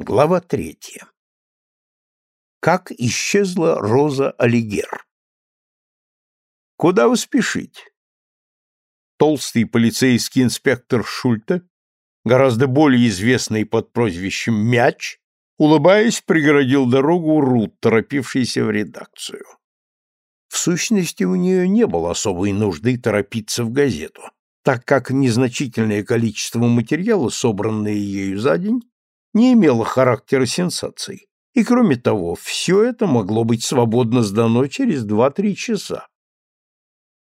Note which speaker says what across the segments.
Speaker 1: Глава третья. Как исчезла Роза Алигер? Куда вы спешите? Толстый полицейский инспектор Шульта, гораздо более известный под прозвищем Мяч, улыбаясь, преградил дорогу Рут, торопившейся в редакцию. В сущности, у нее не было особой нужды торопиться в газету, так как незначительное количество материала, собранное ею за день, не имело характера сенсаций, и, кроме того, все это могло быть свободно сдано через два-три часа.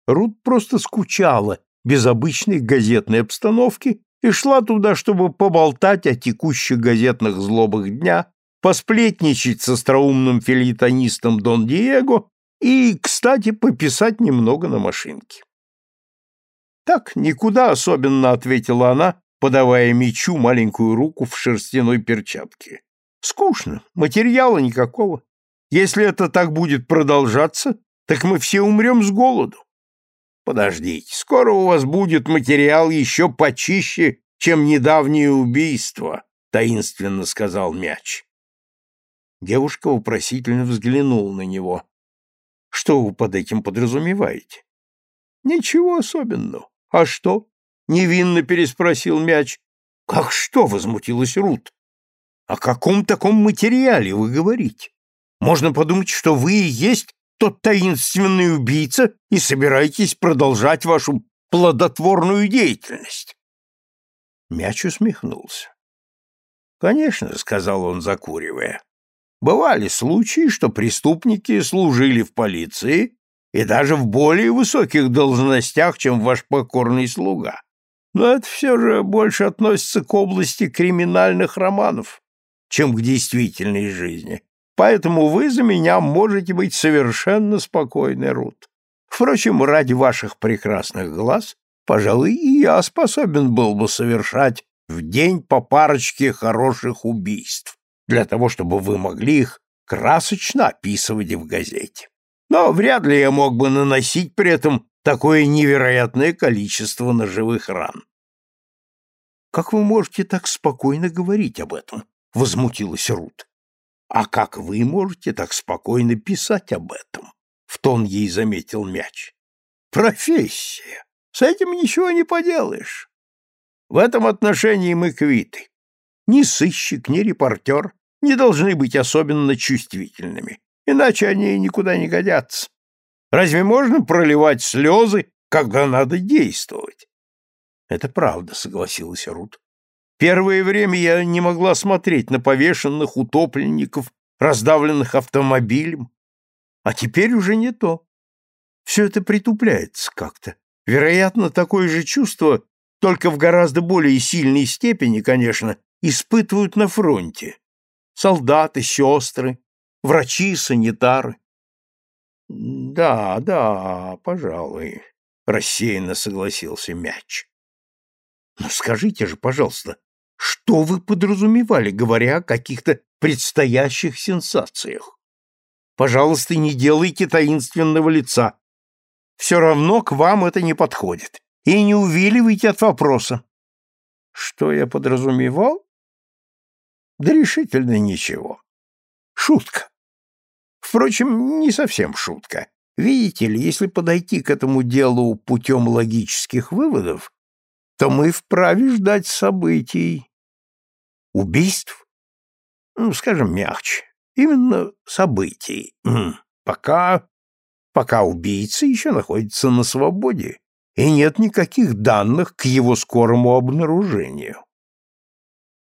Speaker 1: Рут просто скучала без обычной газетной обстановки и шла туда, чтобы поболтать о текущих газетных злобах дня, посплетничать с остроумным филитонистом Дон Диего и, кстати, пописать немного на машинке. «Так, никуда особенно», — ответила она, подавая мечу маленькую руку в шерстяной перчатке. Скучно, материала никакого. Если это так будет продолжаться, так мы все умрем с голоду. Подождите, скоро у вас будет материал еще почище, чем недавнее убийство, таинственно сказал мяч. Девушка вопросительно взглянула на него. Что вы под этим подразумеваете? Ничего особенного. А что? Невинно переспросил мяч. Как что? возмутилась Рут. О каком таком материале вы говорите? Можно подумать, что вы и есть тот таинственный убийца и собираетесь продолжать вашу плодотворную деятельность. Мяч усмехнулся. Конечно, сказал он, закуривая. Бывали случаи, что преступники служили в полиции и даже в более высоких должностях, чем ваш покорный слуга. Но это все же больше относится к области криминальных романов, чем к действительной жизни. Поэтому вы за меня можете быть совершенно спокойны, Рут. Впрочем, ради ваших прекрасных глаз, пожалуй, и я способен был бы совершать в день по парочке хороших убийств, для того, чтобы вы могли их красочно описывать в газете. Но вряд ли я мог бы наносить при этом такое невероятное количество ножевых ран. Как вы можете так спокойно говорить об этом? возмутилась Рут. А как вы можете так спокойно писать об этом? в тон ей заметил мяч. Профессия. С этим ничего не поделаешь. В этом отношении мы квиты. Ни сыщик, ни репортер не должны быть особенно чувствительными, иначе они никуда не годятся. Разве можно проливать слезы, когда надо действовать? Это правда, согласилась Рут. Первое время я не могла смотреть на повешенных утопленников, раздавленных автомобилем, а теперь уже не то. Все это притупляется как-то. Вероятно, такое же чувство, только в гораздо более сильной степени, конечно, испытывают на фронте. Солдаты, сестры, врачи, санитары. Да, да, пожалуй, рассеянно согласился мяч. Но скажите же, пожалуйста, что вы подразумевали, говоря о каких-то предстоящих сенсациях? Пожалуйста, не делайте таинственного лица. Все равно к вам это не подходит. И не увиливайте от вопроса. Что я подразумевал? Да решительно ничего. Шутка. Впрочем, не совсем шутка. Видите ли, если подойти к этому делу путем логических выводов, то мы вправе ждать событий. Убийств? Ну, скажем мягче. Именно событий. Пока... Пока убийца еще находится на свободе, и нет никаких данных к его скорому обнаружению.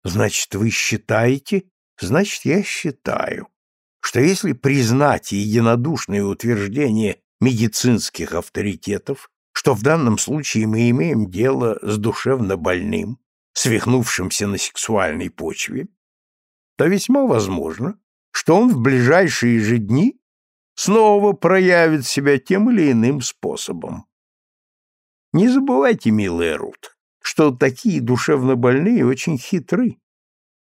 Speaker 1: Значит, вы считаете, значит, я считаю, что если признать единодушное утверждение медицинских авторитетов, что в данном случае мы имеем дело с душевно больным, свихнувшимся на сексуальной почве, то весьма возможно, что он в ближайшие же дни снова проявит себя тем или иным способом. Не забывайте, милая Рут, что такие душевно больные очень хитры,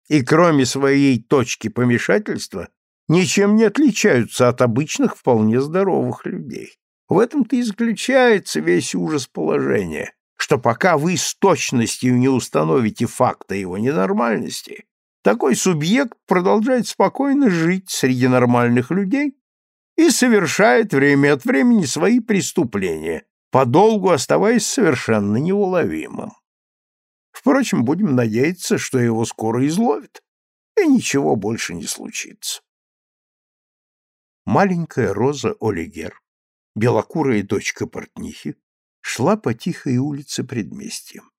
Speaker 1: и кроме своей точки помешательства ничем не отличаются от обычных вполне здоровых людей. В этом-то и заключается весь ужас положения, что пока вы с точностью не установите факта его ненормальности, такой субъект продолжает спокойно жить среди нормальных людей и совершает время от времени свои преступления, подолгу оставаясь совершенно неуловимым. Впрочем, будем надеяться, что его скоро изловят, и ничего больше не случится. Маленькая Роза Олигер, белокурая дочка портнихи, шла по тихой улице предместьем.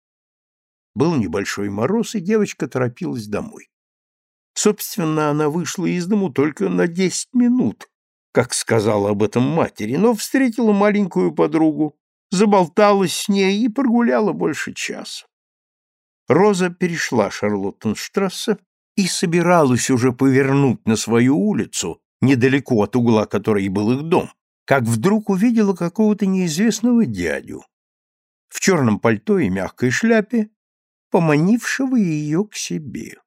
Speaker 1: Был небольшой мороз, и девочка торопилась домой. Собственно, она вышла из дому только на десять минут, как сказала об этом матери, но встретила маленькую подругу, заболталась с ней и прогуляла больше часа. Роза перешла Шарлоттенштрассе и собиралась уже повернуть на свою улицу, недалеко от угла которой был их дом, как вдруг увидела какого-то неизвестного дядю в черном пальто и мягкой шляпе, поманившего ее к себе.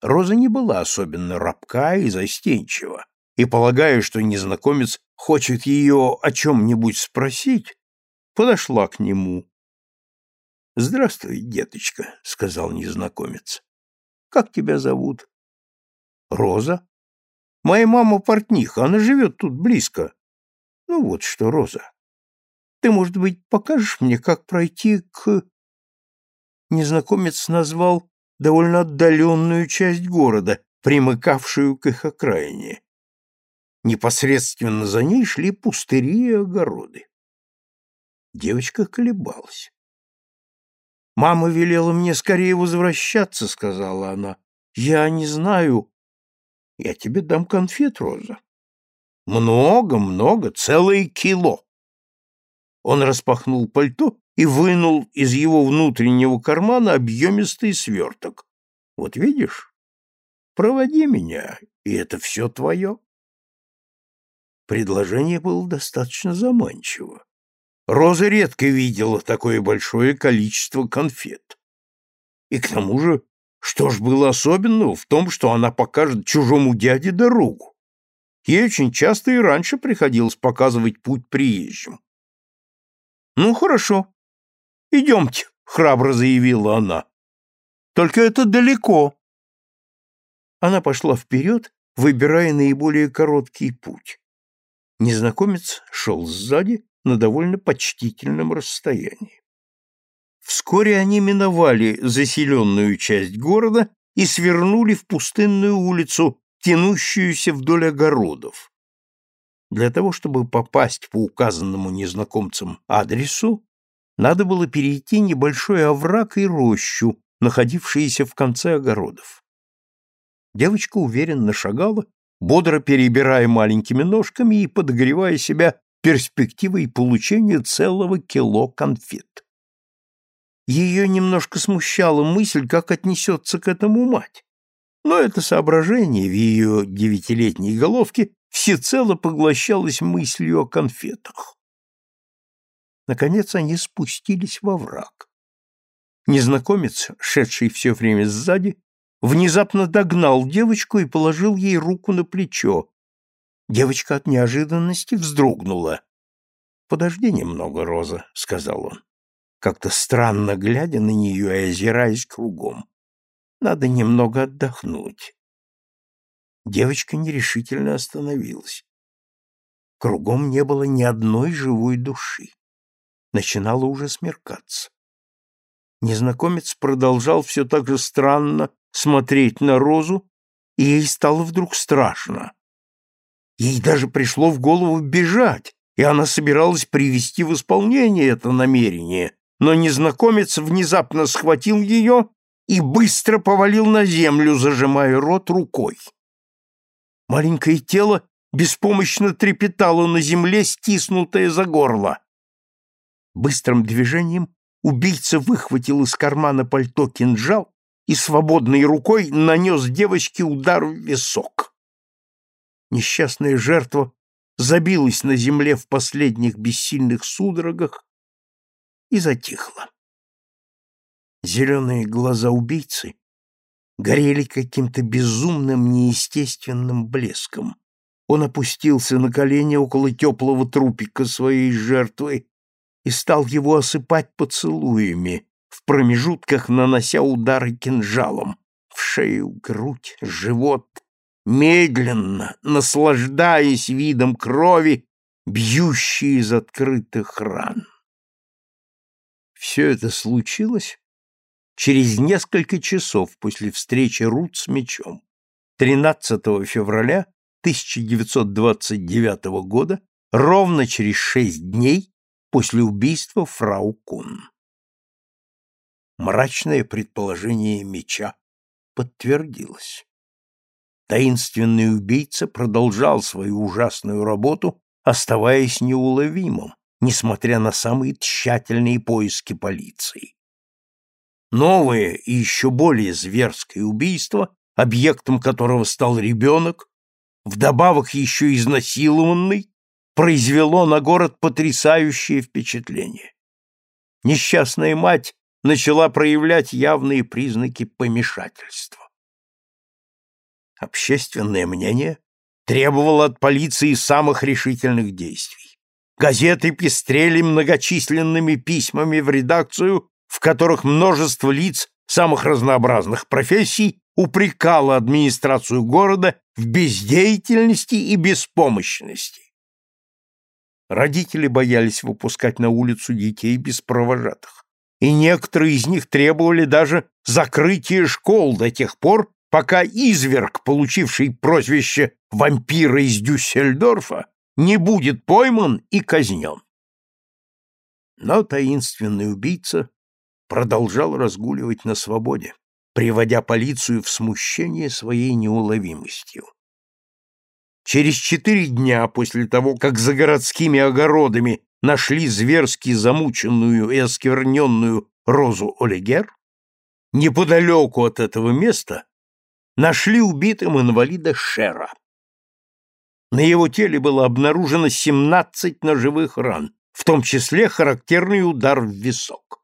Speaker 1: Роза не была особенно рабка и застенчива, и, полагая, что незнакомец хочет ее о чем-нибудь спросить, подошла к нему. — Здравствуй, деточка, — сказал незнакомец. — Как тебя зовут? — Роза. — Моя мама портниха, она живет тут близко. — Ну вот что, Роза, ты, может быть, покажешь мне, как пройти к... Незнакомец назвал довольно отдаленную часть города, примыкавшую к их окраине. Непосредственно за ней шли пустыри и огороды. Девочка колебалась. «Мама велела мне скорее возвращаться», — сказала она. «Я не знаю. Я тебе дам конфет, Роза». «Много, много, целое кило». Он распахнул пальто и вынул из его внутреннего кармана объемистый сверток. «Вот видишь? Проводи меня, и это все твое». Предложение было достаточно заманчиво. Роза редко видела такое большое количество конфет. И к тому же, что ж было особенного в том, что она покажет чужому дяде дорогу? Ей очень часто и раньше приходилось показывать путь приезжим. «Ну, хорошо. Идемте», — храбро заявила она. «Только это далеко». Она пошла вперед, выбирая наиболее короткий путь. Незнакомец шел сзади, на довольно почтительном расстоянии. Вскоре они миновали заселенную часть города и свернули в пустынную улицу, тянущуюся вдоль огородов. Для того, чтобы попасть по указанному незнакомцам адресу, надо было перейти небольшой овраг и рощу, находившиеся в конце огородов. Девочка уверенно шагала, бодро перебирая маленькими ножками и подогревая себя перспективой получения целого кило конфет. Ее немножко смущала мысль, как отнесется к этому мать. Но это соображение в ее девятилетней головке всецело поглощалось мыслью о конфетах. Наконец они спустились во враг. Незнакомец, шедший все время сзади, внезапно догнал девочку и положил ей руку на плечо, Девочка от неожиданности вздрогнула. «Подожди немного, Роза», — сказал он, как-то странно глядя на нее и озираясь кругом. «Надо немного отдохнуть». Девочка нерешительно остановилась. Кругом не было ни одной живой души. Начинало уже смеркаться. Незнакомец продолжал все так же странно смотреть на Розу, и ей стало вдруг страшно. Ей даже пришло в голову бежать, и она собиралась привести в исполнение это намерение, но незнакомец внезапно схватил ее и быстро повалил на землю, зажимая рот рукой. Маленькое тело беспомощно трепетало на земле, стиснутое за горло. Быстрым движением убийца выхватил из кармана пальто кинжал и свободной рукой нанес девочке удар в висок. Несчастная жертва забилась на земле в последних бессильных судорогах и затихла. Зеленые глаза убийцы горели каким-то безумным, неестественным блеском. Он опустился на колени около теплого трупика своей жертвы и стал его осыпать поцелуями, в промежутках нанося удары кинжалом. в шею, грудь, живот, медленно, наслаждаясь видом крови, бьющей из открытых ран. Все это случилось через несколько часов после встречи Рут с мечом, 13 февраля 1929 года, ровно через шесть дней после убийства фрау Кун. Мрачное предположение меча подтвердилось. Таинственный убийца продолжал свою ужасную работу, оставаясь неуловимым, несмотря на самые тщательные поиски полиции. Новое и еще более зверское убийство, объектом которого стал ребенок, вдобавок еще изнасилованный, произвело на город потрясающее впечатление. Несчастная мать начала проявлять явные признаки помешательства. Общественное мнение требовало от полиции самых решительных действий. Газеты пестрели многочисленными письмами в редакцию, в которых множество лиц самых разнообразных профессий упрекало администрацию города в бездеятельности и беспомощности. Родители боялись выпускать на улицу детей без провожатых, и некоторые из них требовали даже закрытия школ до тех пор, пока изверг, получивший прозвище вампира из Дюссельдорфа, не будет пойман и казнен. Но таинственный убийца продолжал разгуливать на свободе, приводя полицию в смущение своей неуловимостью. Через четыре дня после того, как за городскими огородами нашли зверски замученную и оскверненную Розу Олигер, неподалеку от этого места нашли убитым инвалида Шера. На его теле было обнаружено 17 ножевых ран, в том числе характерный удар в висок.